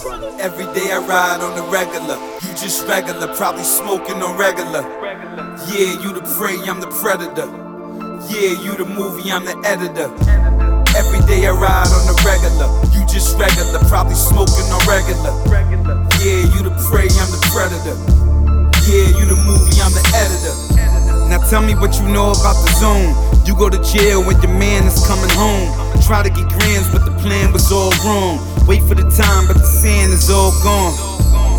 Every day I ride on the regular. You just regular, probably smoking on regular. Yeah, you the prey, I'm the predator. Yeah, you the movie, I'm the editor. Every day I ride on the regular. You just regular, probably smoking on regular. Yeah, you the prey, I'm the predator. Yeah, you the movie, I'm the editor. Now tell me what you know about the zone. You go to jail when your man is coming home. Try to get grands, but the plan was all wrong. Wait for the time, but the sand is all gone.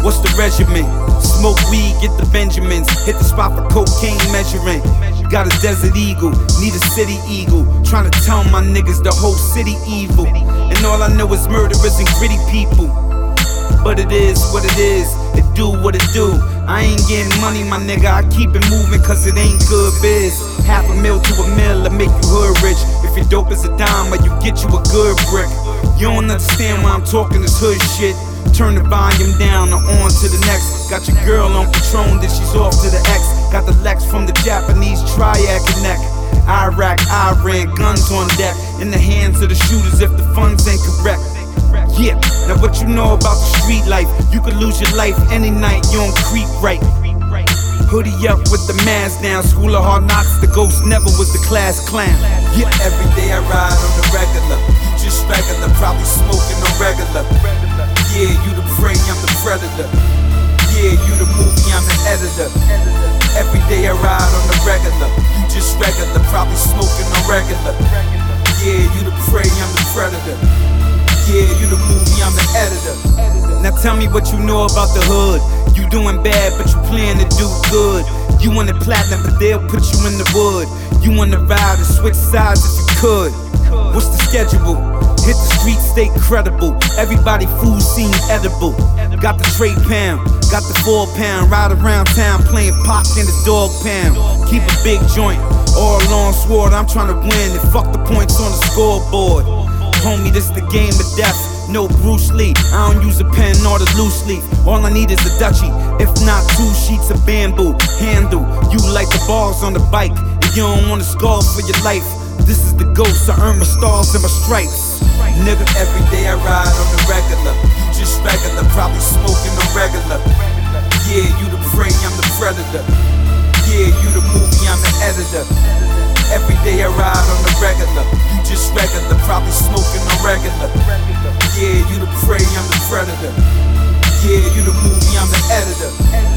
What's the regimen? Smoke weed, get the Benjamins. Hit the spot for cocaine measuring. Got a desert eagle, need a city eagle. Trying to tell my niggas the whole city evil. And all I know is murderers and gritty people. But it is what it is, it do what it do. I ain't getting money, my nigga, I keep it moving cause it ain't good biz. Half a mil to a mil to make you hood rich. Dope as a dime, or you get you a good brick. You don't understand why I'm talking this hood shit. Turn the volume down or on to the next. Got your girl on Patron, then she's off to the X. Got the Lex from the Japanese Triad Connect. Iraq, Iran, guns on deck. In the hands of the shooters if the funds ain't correct. Yeah, now what you know about the street life? You could lose your life any night, you don't creep right. Hoodie up with the mask down, school of hard knocks, the ghost never was the class clown. Yeah, every day I ride on the regular. You just regular, probably smoking on regular. Yeah, you the prey, I'm the predator. Yeah, you the movie, I'm the editor. Every day I ride on the regular. You just regular, probably smoking on regular. Yeah, you the prey, I'm the predator. Yeah, you the movie, I'm the editor. Now tell me what you know about the hood. You doing bad, but you plan to do good. You want it platinum, but they'll put you in the wood. You wanna ride and switch sides if you could. What's the schedule? Hit the street, stay credible. Everybody food seems edible. Got the trade pound, got the four pound. Ride around town playing pop in the dog pound. Keep a big joint, all long sword. I'm trying to win and fuck the points on the scoreboard. Homie, this the game of death. No Bruce Lee. I don't use a pen or the loose leaf. All I need is a Dutchie. If not, two sheets of bamboo. Handle. You like the balls on the bike. And you don't wanna scar for your life. This is the ghost. I earn my stars and my stripes. Nigga, every day I ride on the regular. You just regular, probably smoking the regular. Yeah, you the prey, I'm the predator. Yeah, you the movie, I'm the editor. Every day regular. You just regular, probably smoking on regular. Yeah, you the prey, I'm the predator. Yeah, you the movie, I'm the editor.